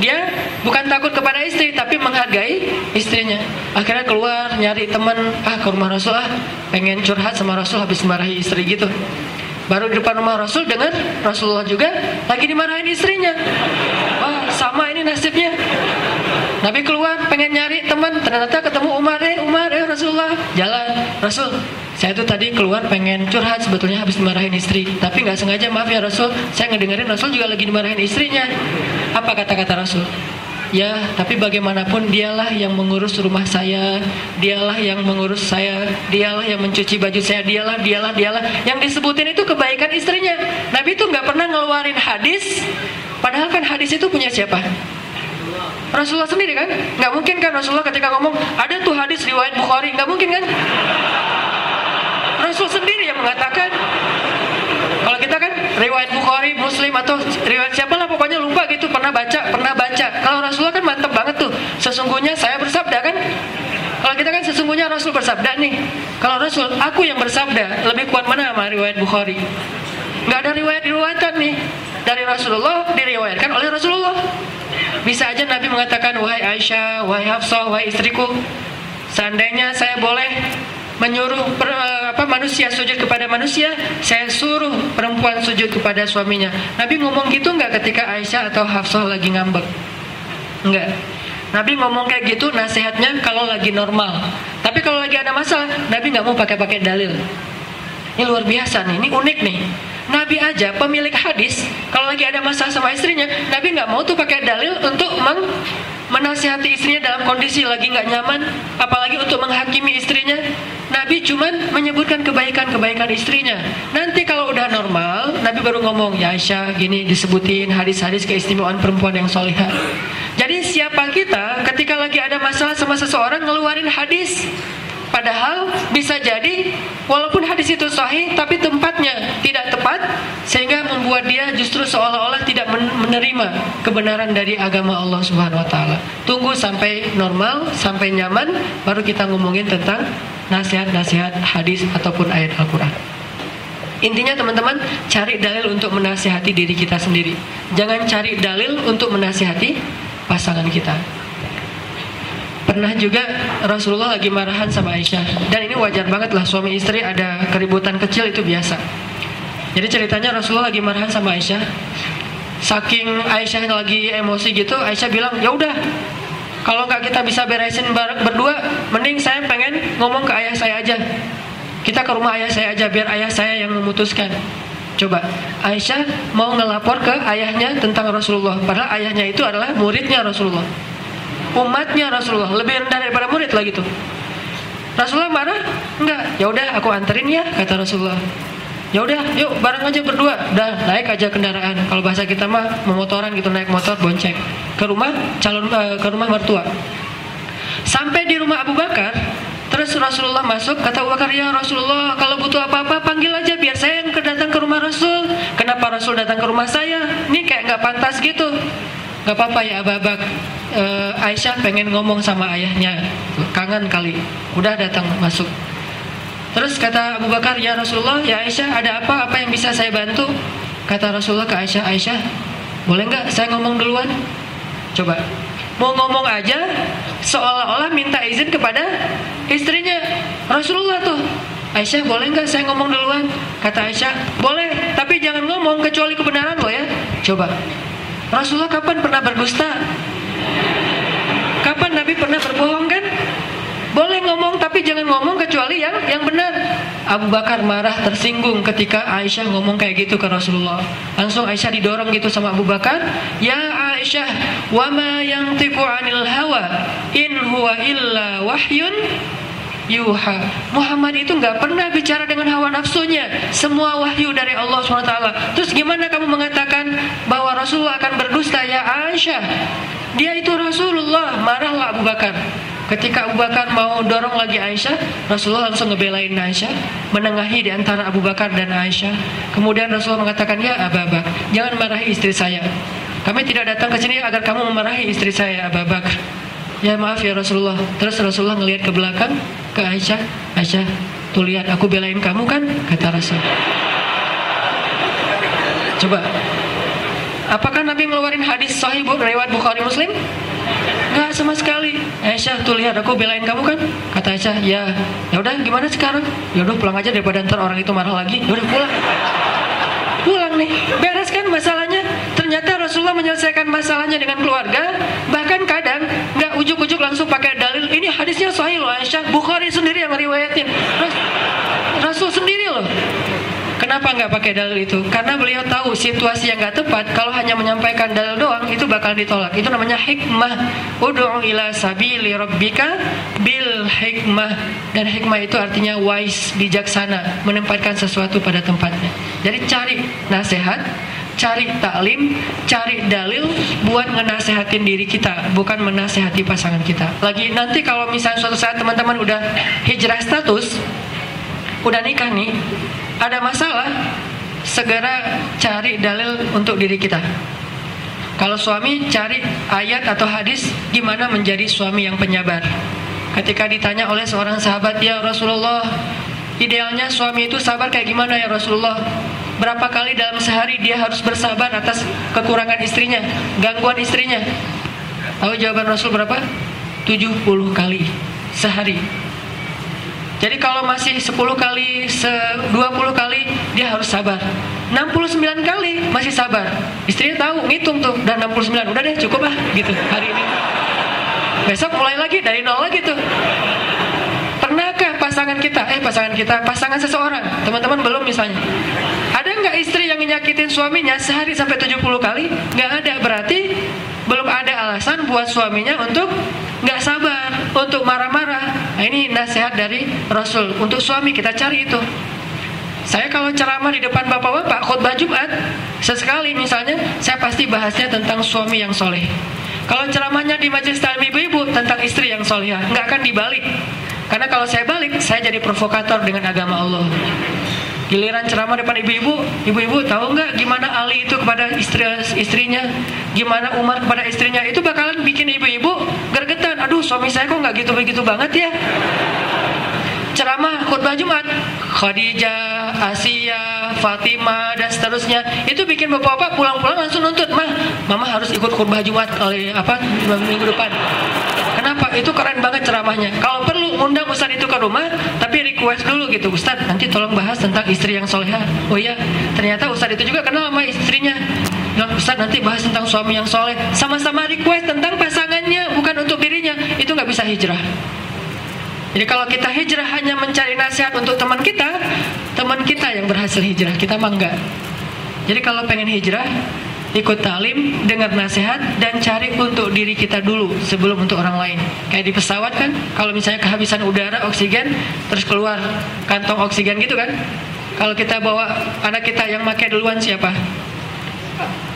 dia bukan takut kepada istri tapi menghargai istrinya. Akhirnya keluar nyari teman ah ke rumah Rasul ah pengen curhat sama Rasul habis marahi istri gitu. Baru di depan rumah Rasul dengar Rasulullah juga lagi dimarahin istrinya. Wah sama ini nasibnya Nabi keluar pengen nyari teman. Ternyata ketemu Umar eh Umar eh Rasulullah. Jalan Rasul saya tuh tadi keluar pengen curhat sebetulnya habis dimarahin istri. Tapi nggak sengaja maaf ya Rasul. Saya ngedengerin Rasul juga lagi dimarahin istrinya. Apa kata-kata Rasul? Ya, tapi bagaimanapun dialah yang mengurus rumah saya, dialah yang mengurus saya, dialah yang mencuci baju saya, dialah, dialah, dialah. Yang disebutin itu kebaikan istrinya. Nabi itu nggak pernah ngeluarin hadis, padahal kan hadis itu punya siapa? Rasulullah sendiri kan? Nggak mungkin kan Rasulullah ketika ngomong ada tuh hadis riwayat Bukhari, nggak mungkin kan? Rasul sendiri yang mengatakan kalau kita kan riwayat Bukhari, Muslim atau riwayat siapa lah pokoknya lupa gitu pernah baca, pernah baca. Kalau Rasulullah kan mantep banget tuh. Sesungguhnya saya bersabda kan. Kalau kita kan sesungguhnya Rasul bersabda nih. Kalau Rasul, aku yang bersabda lebih kuat mana sama riwayat Bukhari? Gak ada riwayat riwayatan nih dari Rasulullah diriwayatkan oleh Rasulullah. Bisa aja Nabi mengatakan wahai Aisyah, wahai Hafsah, wahai istriku, seandainya saya boleh menyuruh per, apa manusia sujud kepada manusia, saya suruh perempuan sujud kepada suaminya. Nabi ngomong gitu nggak ketika Aisyah atau Hafsah lagi ngambek? Enggak. Nabi ngomong kayak gitu nasihatnya kalau lagi normal. Tapi kalau lagi ada masalah, Nabi nggak mau pakai-pakai dalil. Ini luar biasa nih, ini unik nih. Nabi aja pemilik hadis kalau lagi ada masalah sama istrinya, Nabi nggak mau tuh pakai dalil untuk meng menasihati istrinya dalam kondisi lagi nggak nyaman, apalagi untuk menghakimi istrinya. Nabi cuman menyebutkan kebaikan-kebaikan istrinya. Nanti kalau udah normal, Nabi baru ngomong, ya Aisyah gini disebutin hadis-hadis keistimewaan perempuan yang solihah. Jadi siapa kita ketika lagi ada masalah sama seseorang ngeluarin hadis Padahal bisa jadi walaupun hadis itu sahih tapi tempatnya tidak tepat sehingga membuat dia justru seolah-olah tidak menerima kebenaran dari agama Allah Subhanahu wa taala. Tunggu sampai normal, sampai nyaman baru kita ngomongin tentang nasihat-nasihat hadis ataupun ayat Al-Qur'an. Intinya teman-teman cari dalil untuk menasihati diri kita sendiri. Jangan cari dalil untuk menasihati pasangan kita. Pernah juga Rasulullah lagi marahan sama Aisyah Dan ini wajar banget lah suami istri ada keributan kecil itu biasa Jadi ceritanya Rasulullah lagi marahan sama Aisyah Saking Aisyah lagi emosi gitu Aisyah bilang ya udah kalau nggak kita bisa beresin berdua, mending saya pengen ngomong ke ayah saya aja. Kita ke rumah ayah saya aja biar ayah saya yang memutuskan. Coba Aisyah mau ngelapor ke ayahnya tentang Rasulullah, padahal ayahnya itu adalah muridnya Rasulullah umatnya Rasulullah. Lebih rendah daripada murid lah gitu Rasulullah marah? Enggak. Ya udah aku anterin ya kata Rasulullah. Ya udah yuk bareng aja berdua. Dah naik aja kendaraan. Kalau bahasa kita mah memotoran gitu naik motor bonceng. Ke rumah calon uh, ke rumah mertua. Sampai di rumah Abu Bakar terus Rasulullah masuk kata Abu Bakar ya Rasulullah kalau butuh apa-apa panggil aja biar saya yang datang ke rumah Rasul. Kenapa Rasul datang ke rumah saya? Ini kayak nggak pantas gitu nggak apa-apa ya Abu Bakar uh, Aisyah pengen ngomong sama ayahnya. Kangen kali. Udah datang masuk. Terus kata Abu Bakar ya Rasulullah ya Aisyah ada apa? Apa yang bisa saya bantu? Kata Rasulullah ke Aisyah Aisyah boleh nggak saya ngomong duluan? Coba. Mau ngomong aja seolah-olah minta izin kepada istrinya Rasulullah tuh. Aisyah boleh nggak saya ngomong duluan? Kata Aisyah boleh tapi jangan ngomong kecuali kebenaran lo ya. Coba Rasulullah kapan pernah berdusta Kapan Nabi pernah berbohong kan? Boleh ngomong tapi jangan ngomong kecuali yang yang benar. Abu Bakar marah tersinggung ketika Aisyah ngomong kayak gitu ke Rasulullah. Langsung Aisyah didorong gitu sama Abu Bakar, "Ya Aisyah, wa ma yantiqu 'anil hawa in huwa illa wahyun yuha. Muhammad itu nggak pernah bicara dengan hawa nafsunya. Semua wahyu dari Allah SWT. Terus gimana kamu mengatakan bahwa Rasulullah akan berdusta ya Aisyah? Dia itu Rasulullah. Marahlah Abu Bakar. Ketika Abu Bakar mau dorong lagi Aisyah, Rasulullah langsung ngebelain Aisyah, menengahi di antara Abu Bakar dan Aisyah. Kemudian Rasulullah mengatakan, "Ya Abu jangan marahi istri saya. Kami tidak datang ke sini agar kamu memarahi istri saya, Abu Bakar." Ya maaf ya Rasulullah. Terus Rasulullah ngelihat ke belakang ke Aisyah, Aisyah, tuh lihat aku belain kamu kan? Kata Rasul. Coba, apakah Nabi ngeluarin hadis sahih bu, riwayat Bukhari Muslim? Enggak sama sekali. Aisyah tuh lihat aku belain kamu kan? Kata Aisyah, ya. Ya udah gimana sekarang? Ya udah pulang aja daripada ntar orang itu marah lagi. Ya udah pulang. Pulang nih, bereskan masalahnya. Rasulullah menyelesaikan masalahnya dengan keluarga. Bahkan kadang nggak ujuk-ujuk langsung pakai dalil. Ini hadisnya sahih loh Aisyah. Bukhari sendiri yang riwayatin. Rasul sendiri loh. Kenapa nggak pakai dalil itu? Karena beliau tahu situasi yang nggak tepat. Kalau hanya menyampaikan dalil doang, itu bakal ditolak. Itu namanya hikmah. Udu'u ila sabili rabbika bil hikmah. Dan hikmah itu artinya wise, bijaksana, menempatkan sesuatu pada tempatnya. Jadi cari nasihat, cari taklim, cari dalil buat ngenasehatin diri kita, bukan menasehati pasangan kita. Lagi nanti kalau misalnya suatu saat teman-teman udah hijrah status, udah nikah nih, ada masalah, segera cari dalil untuk diri kita. Kalau suami cari ayat atau hadis gimana menjadi suami yang penyabar. Ketika ditanya oleh seorang sahabat, "Ya Rasulullah, idealnya suami itu sabar kayak gimana ya Rasulullah?" Berapa kali dalam sehari dia harus bersabar atas kekurangan istrinya, gangguan istrinya? Tahu jawaban Rasul berapa? 70 kali sehari. Jadi kalau masih 10 kali, 20 kali dia harus sabar. 69 kali masih sabar. Istrinya tahu, ngitung tuh, dan 69. Udah deh, cukup lah gitu hari ini. Besok mulai lagi dari nol lagi tuh. Pernahkah pasangan kita, eh pasangan kita, pasangan seseorang, teman-teman belum misalnya, nggak istri yang nyakitin suaminya sehari sampai 70 kali? Nggak ada, berarti belum ada alasan buat suaminya untuk nggak sabar, untuk marah-marah. Nah, ini nasihat dari Rasul untuk suami kita cari itu. Saya kalau ceramah di depan bapak-bapak khutbah Jumat, sesekali misalnya saya pasti bahasnya tentang suami yang soleh. Kalau ceramahnya di majelis taklim ibu-ibu tentang istri yang soleh, nggak akan dibalik. Karena kalau saya balik, saya jadi provokator dengan agama Allah. Giliran ceramah depan ibu-ibu, ibu-ibu tahu nggak gimana Ali itu kepada istri istrinya, gimana Umar kepada istrinya, itu bakalan bikin ibu-ibu gergetan. Aduh, suami saya kok nggak gitu-begitu banget ya. Ceramah khutbah Jumat, Khadijah, Asia, Fatimah dan seterusnya, itu bikin bapak-bapak pulang-pulang langsung nuntut, mah, mama harus ikut khutbah Jumat oleh apa minggu depan. Kenapa? Itu keren banget ceramahnya. Kalau perlu undang Ustadz itu ke rumah, tapi request dulu gitu, Ustadz nanti tolong bahas tentang istri yang soleha. Oh iya, ternyata Ustadz itu juga kenal sama istrinya. Bilang, Ustadz nanti bahas tentang suami yang soleh. Sama-sama request tentang pasangannya, bukan untuk dirinya. Itu nggak bisa hijrah. Jadi kalau kita hijrah hanya mencari nasihat untuk teman kita, teman kita yang berhasil hijrah, kita mah enggak. Jadi kalau pengen hijrah, ikut talim, dengar nasihat dan cari untuk diri kita dulu sebelum untuk orang lain. Kayak di pesawat kan, kalau misalnya kehabisan udara, oksigen, terus keluar kantong oksigen gitu kan. Kalau kita bawa anak kita yang pakai duluan siapa?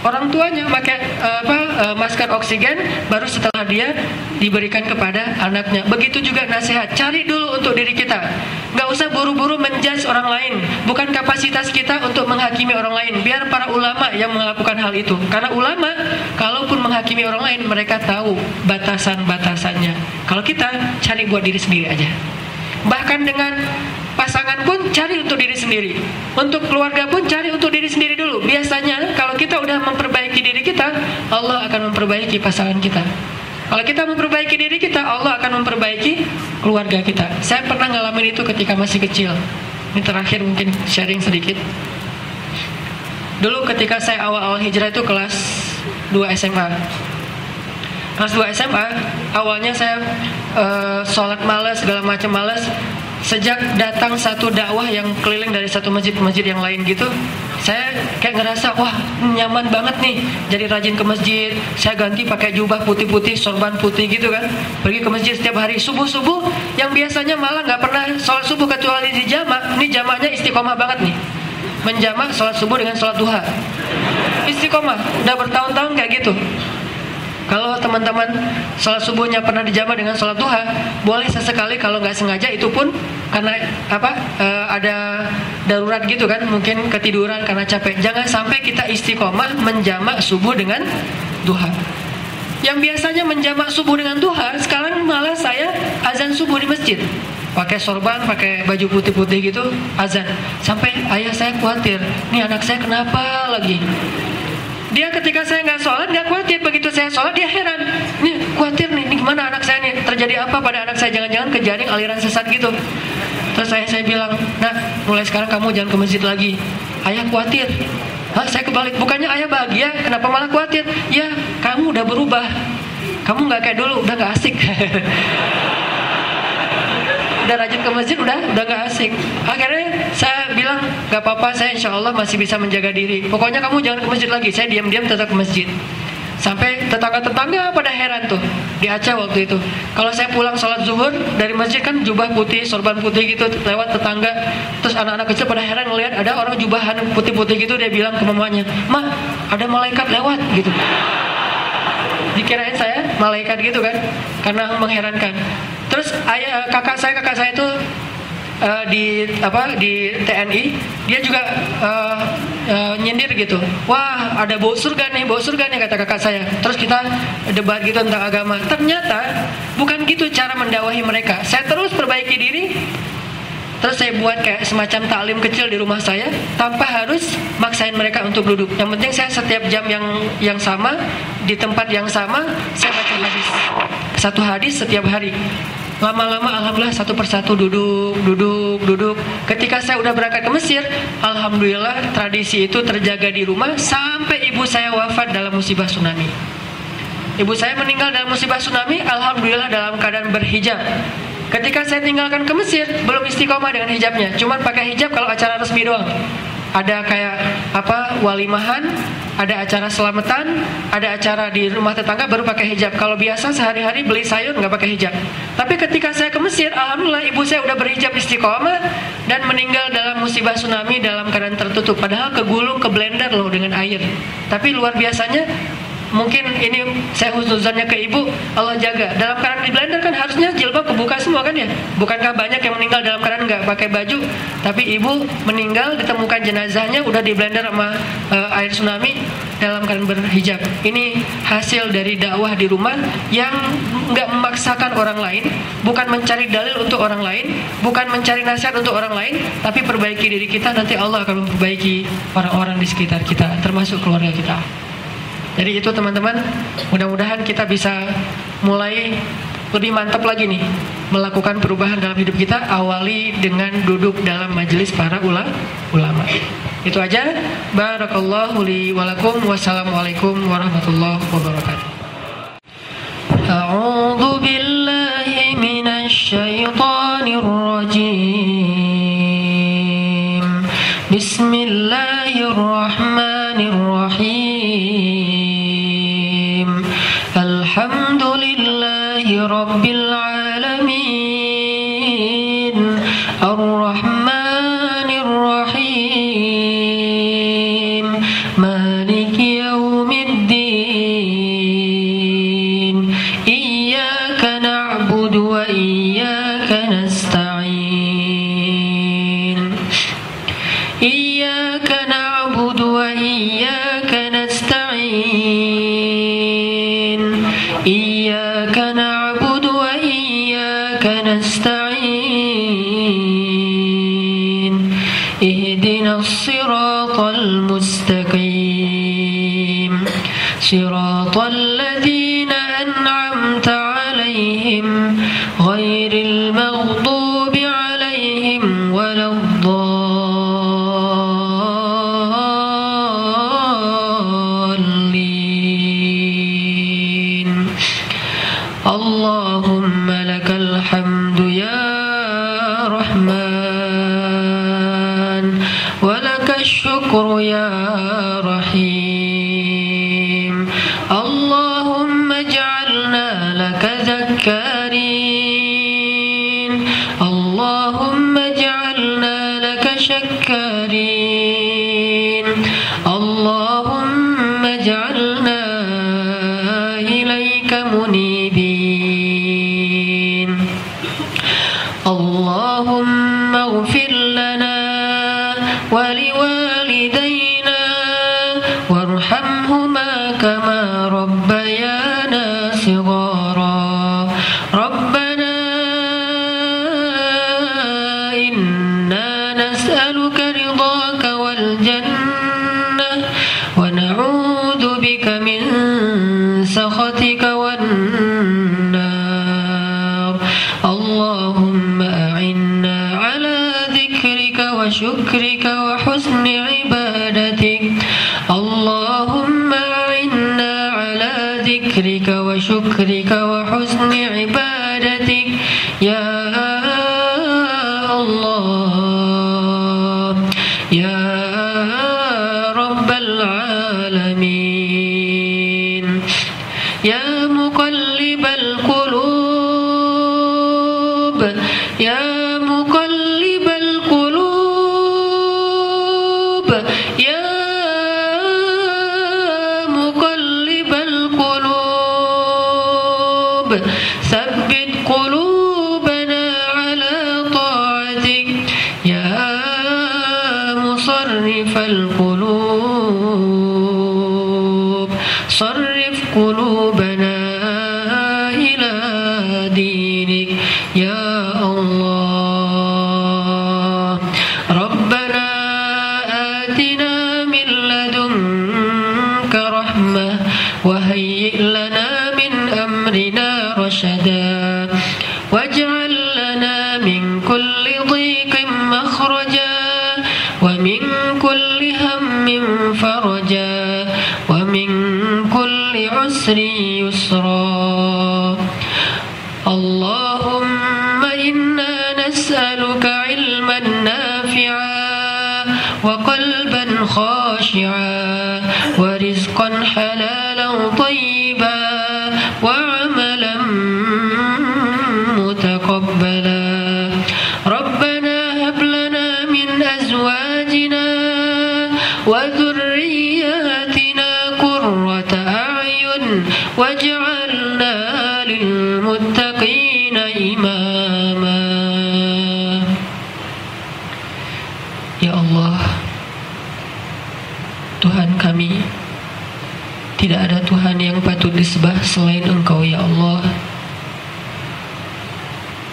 Orang tuanya pakai uh, apa uh, masker oksigen baru setelah dia diberikan kepada anaknya. Begitu juga nasihat. Cari dulu untuk diri kita. Nggak usah buru-buru menjudge orang lain. Bukan kapasitas kita untuk menghakimi orang lain. Biar para ulama yang melakukan hal itu. Karena ulama kalaupun menghakimi orang lain mereka tahu batasan-batasannya. Kalau kita cari buat diri sendiri aja. Bahkan dengan Pasangan pun cari untuk diri sendiri. Untuk keluarga pun cari untuk diri sendiri dulu. Biasanya kalau kita udah memperbaiki diri kita, Allah akan memperbaiki pasangan kita. Kalau kita memperbaiki diri kita, Allah akan memperbaiki keluarga kita. Saya pernah ngalamin itu ketika masih kecil. Ini terakhir mungkin sharing sedikit. Dulu ketika saya awal-awal hijrah itu kelas 2 SMA. Kelas 2 SMA, awalnya saya uh, sholat malas, segala macam malas sejak datang satu dakwah yang keliling dari satu masjid ke masjid yang lain gitu saya kayak ngerasa wah nyaman banget nih jadi rajin ke masjid. Saya ganti pakai jubah putih-putih sorban putih gitu kan. Pergi ke masjid setiap hari. Subuh-subuh yang biasanya malah nggak pernah sholat subuh kecuali di jamak ini jamaknya istiqomah banget nih. Menjamak sholat subuh dengan sholat duha. Istiqomah. Udah bertahun-tahun kayak gitu kalau teman-teman sholat subuhnya pernah dijamah dengan sholat duha, boleh sesekali kalau nggak sengaja itu pun karena apa e, ada darurat gitu kan, mungkin ketiduran karena capek. Jangan sampai kita istiqomah menjamak subuh dengan duha. Yang biasanya menjamak subuh dengan duha, sekarang malah saya azan subuh di masjid pakai sorban, pakai baju putih-putih gitu, azan. Sampai ayah saya khawatir, nih anak saya kenapa lagi? Dia ketika saya nggak sholat nggak khawatir. Begitu saya sholat dia heran. Nih khawatir nih, ini gimana anak saya nih? Terjadi apa pada anak saya? Jangan-jangan kejaring aliran sesat gitu. Terus saya saya bilang, nah mulai sekarang kamu jangan ke masjid lagi. Ayah khawatir. Hah, saya kebalik. Bukannya ayah bahagia, kenapa malah khawatir? Ya, kamu udah berubah. Kamu nggak kayak dulu, udah nggak asik. udah rajin ke masjid udah udah gak asik. Akhirnya saya bilang gak apa-apa saya insya Allah masih bisa menjaga diri. Pokoknya kamu jangan ke masjid lagi. Saya diam-diam tetap ke masjid. Sampai tetangga-tetangga pada heran tuh di Aceh waktu itu. Kalau saya pulang sholat zuhur dari masjid kan jubah putih sorban putih gitu lewat tetangga. Terus anak-anak kecil pada heran ngelihat ada orang jubahan putih-putih gitu dia bilang ke mamanya mah ada malaikat lewat gitu. Dikirain saya malaikat gitu kan karena mengherankan Terus ayah kakak saya kakak saya itu uh, di apa di TNI dia juga uh, uh, nyindir gitu. Wah ada bau surga nih bau surga nih kata kakak saya. Terus kita debat gitu tentang agama. Ternyata bukan gitu cara mendakwahi mereka. Saya terus perbaiki diri. Terus saya buat kayak semacam taklim kecil di rumah saya tanpa harus maksain mereka untuk duduk. Yang penting saya setiap jam yang yang sama di tempat yang sama saya baca hadis. Satu hadis setiap hari. Lama-lama alhamdulillah satu persatu duduk, duduk, duduk. Ketika saya udah berangkat ke Mesir, alhamdulillah tradisi itu terjaga di rumah sampai ibu saya wafat dalam musibah tsunami. Ibu saya meninggal dalam musibah tsunami, alhamdulillah dalam keadaan berhijab. Ketika saya tinggalkan ke Mesir, belum istiqomah dengan hijabnya, cuman pakai hijab kalau acara resmi doang ada kayak apa walimahan, ada acara selamatan, ada acara di rumah tetangga baru pakai hijab. Kalau biasa sehari-hari beli sayur nggak pakai hijab. Tapi ketika saya ke Mesir, alhamdulillah ibu saya udah berhijab istiqomah dan meninggal dalam musibah tsunami dalam keadaan tertutup. Padahal kegulung ke blender loh dengan air. Tapi luar biasanya mungkin ini saya husnuzannya ke ibu Allah jaga. Dalam keadaan di blender kan harusnya jilbab kebuka semua kan ya? Bukankah banyak yang meninggal dalam keadaan nggak pakai baju? Tapi ibu meninggal ditemukan jenazahnya udah di blender sama uh, air tsunami dalam keadaan berhijab. Ini hasil dari dakwah di rumah yang nggak memaksakan orang lain bukan mencari dalil untuk orang lain bukan mencari nasihat untuk orang lain tapi perbaiki diri kita nanti Allah akan memperbaiki orang-orang di sekitar kita termasuk keluarga kita jadi itu teman-teman, mudah-mudahan kita bisa mulai lebih mantap lagi nih melakukan perubahan dalam hidup kita awali dengan duduk dalam majelis para ula, ulama. Itu aja. Barakallahu li walakum wassalamualaikum warahmatullahi wabarakatuh. A'udzu billahi minasy syaithanir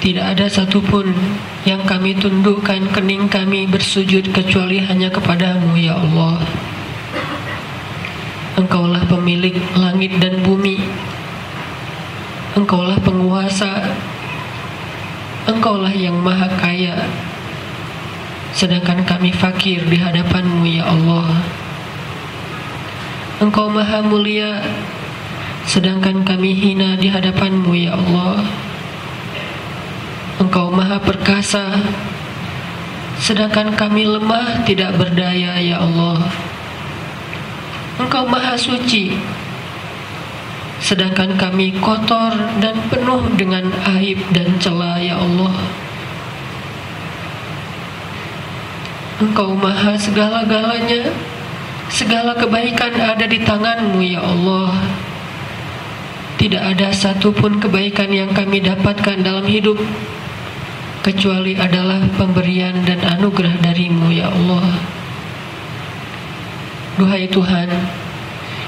Tidak ada satupun yang kami tundukkan kening kami bersujud kecuali hanya kepadamu ya Allah. Engkaulah pemilik langit dan bumi. Engkaulah penguasa. Engkaulah yang maha kaya. Sedangkan kami fakir di hadapanmu ya Allah. Engkau maha mulia. Sedangkan kami hina di hadapanmu ya Allah Engkau maha perkasa Sedangkan kami lemah tidak berdaya ya Allah. Engkau maha suci Sedangkan kami kotor dan penuh dengan aib dan celah ya Allah. Engkau maha segala-galanya Segala kebaikan ada di tanganmu ya Allah. Tidak ada satupun kebaikan yang kami dapatkan dalam hidup Kecuali adalah pemberian dan anugerah darimu ya Allah. Duhai Tuhan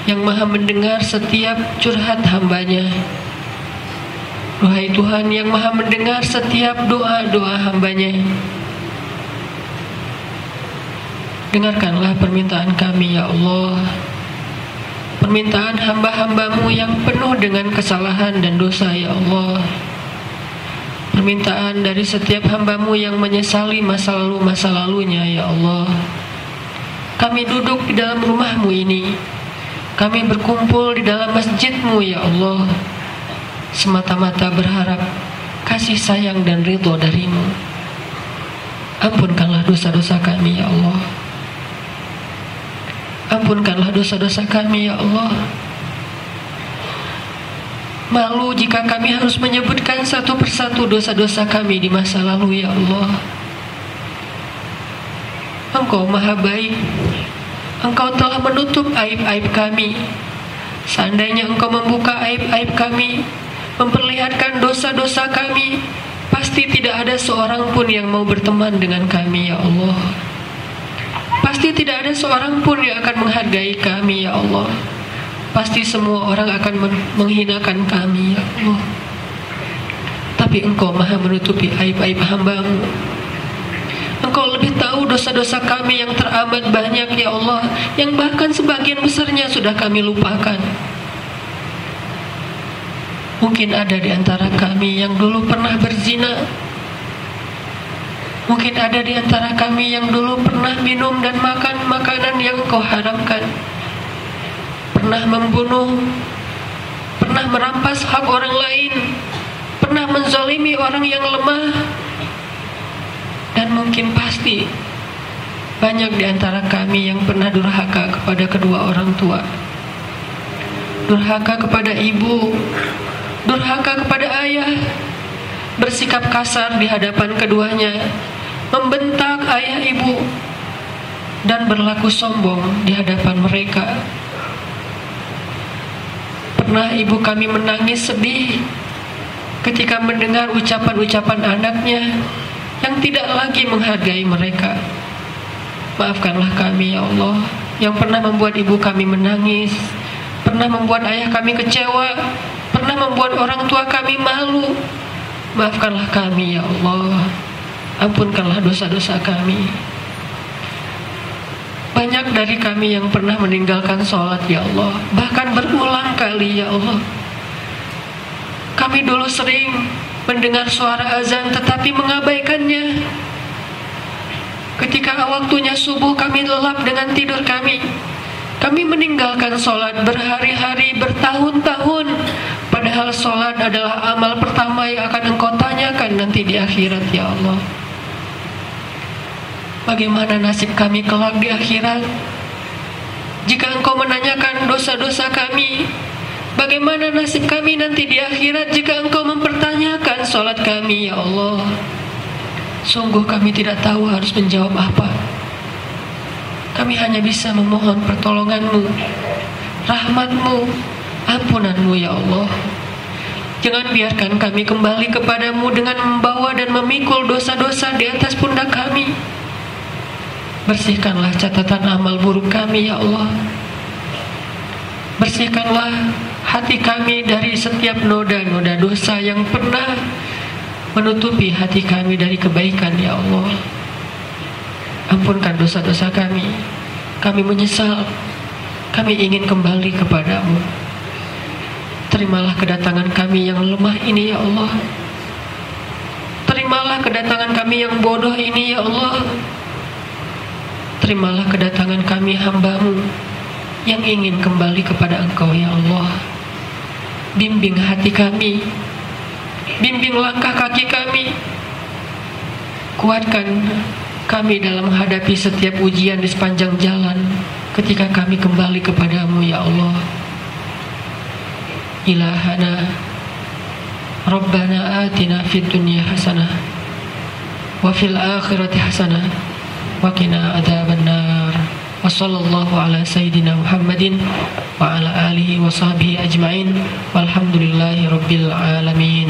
Yang maha mendengar setiap curhat hambanya. Duhai Tuhan yang maha mendengar setiap doa-doa hambanya. Dengarkanlah permintaan kami ya Allah. Permintaan hamba-hambamu yang penuh dengan kesalahan dan dosa ya Allah Permintaan dari setiap hambamu yang menyesali masa lalu-masa lalunya ya Allah. Kami duduk di dalam rumahmu ini. Kami berkumpul di dalam masjidmu ya Allah. Semata-mata berharap kasih sayang dan ridho darimu. Ampunkanlah dosa-dosa kami ya Allah. Ampunkanlah dosa-dosa kami ya Allah Malu jika kami harus menyebutkan satu persatu dosa-dosa kami di masa lalu ya Allah. Engkau maha baik. Engkau telah menutup aib-aib kami. Seandainya engkau membuka aib-aib kami Memperlihatkan dosa-dosa kami Pasti tidak ada seorang pun yang mau berteman dengan kami ya Allah. Pasti tidak ada seorang pun yang akan menghargai kami ya Allah Pasti semua orang akan menghinakan kami ya Allah. Tapi engkau maha menutupi aib-aib hambamu. Engkau lebih tahu dosa-dosa kami yang teramat banyak ya Allah Yang bahkan sebagian besarnya sudah kami lupakan. Mungkin ada di antara kami yang dulu pernah berzina. Mungkin ada di antara kami yang dulu pernah minum dan makan makanan yang kau haramkan. Pernah membunuh, pernah merampas hak orang lain, pernah menzalimi orang yang lemah. Dan mungkin pasti banyak di antara kami yang pernah durhaka kepada kedua orang tua. Durhaka kepada ibu, durhaka kepada ayah, bersikap kasar di hadapan keduanya, membentak ayah ibu, dan berlaku sombong di hadapan mereka. Pernah ibu kami menangis sedih ketika mendengar ucapan-ucapan anaknya yang tidak lagi menghargai mereka. Maafkanlah kami ya Allah yang pernah membuat ibu kami menangis, pernah membuat ayah kami kecewa, pernah membuat orang tua kami malu, Maafkanlah kami ya Allah. Ampunkanlah dosa-dosa kami Banyak dari kami yang pernah meninggalkan sholat ya Allah. Bahkan berulang kali ya Allah. Kami dulu sering mendengar suara azan tetapi mengabaikannya. Ketika waktunya subuh kami lelap dengan tidur kami. Kami meninggalkan sholat berhari-hari bertahun-tahun. Padahal sholat adalah amal pertama yang akan engkau tanyakan nanti di akhirat ya Allah Bagaimana nasib kami kelak di akhirat? Jika engkau menanyakan dosa-dosa kami Bagaimana nasib kami nanti di akhirat Jika engkau mempertanyakan sholat kami ya Allah? Sungguh kami tidak tahu harus menjawab apa. Kami hanya bisa memohon pertolonganmu Rahmatmu Ampunanmu ya Allah. Jangan biarkan kami kembali kepadamu dengan membawa dan memikul dosa-dosa di atas pundak. Bersihkanlah catatan amal buruk kami ya Allah. Bersihkanlah hati kami dari setiap noda-noda dosa yang pernah menutupi hati kami dari kebaikan ya Allah. Ampunkan dosa-dosa kami. Kami menyesal. Kami ingin kembali kepadamu. Terimalah kedatangan kami yang lemah ini ya Allah. Terimalah kedatangan kami yang bodoh ini ya Allah Terimalah kedatangan kami hambamu Yang ingin kembali kepada engkau ya Allah. Bimbing hati kami Bimbing langkah kaki kami. Kuatkan kami dalam menghadapi setiap ujian di sepanjang jalan Ketika kami kembali kepadamu ya Allah. Ilahana Rabbana atina fid dunya hasanah Wa fil akhirati hasanah وقنا عذاب النار. وصلى الله على سيدنا محمد وعلى آله وصحبه أجمعين. والحمد لله رب العالمين.